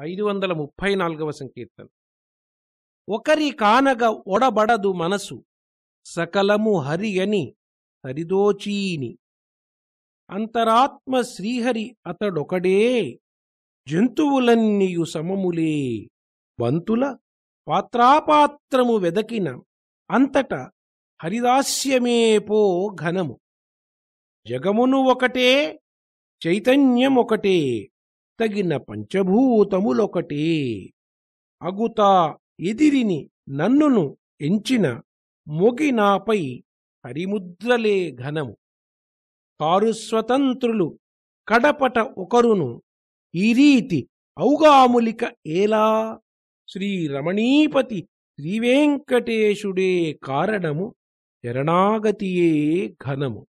ఐదు వందల ముప్పై నాలుగవ సంకీర్తన. ఒకరి కానగ ఒడబడదు మనసు సకలము హరి అని హరిదోచీని. అంతరాత్మ శ్రీహరి అతడొకడే జంతువులన్నీయు సమములే. బంతుల పాత్రాపాత్రము వెదకిన అంతట హరిదాస్యమే పో ఘనము. జగమును ఒకటే చైతన్యమొకటే. తగిన పంచభూతములొకటే. అగుతా ఎదిరిని నన్నును ఎంచిన మొగినాపై హరిముద్రలే ఘనము. కారు స్వతంత్రులు కడపట ఒకరును ఈ రీతి ఔగాములిక ఏలా? శ్రీ రమణీపతి శ్రీవేంకటేశుడే కారణము శరణాగతియే ఘనము.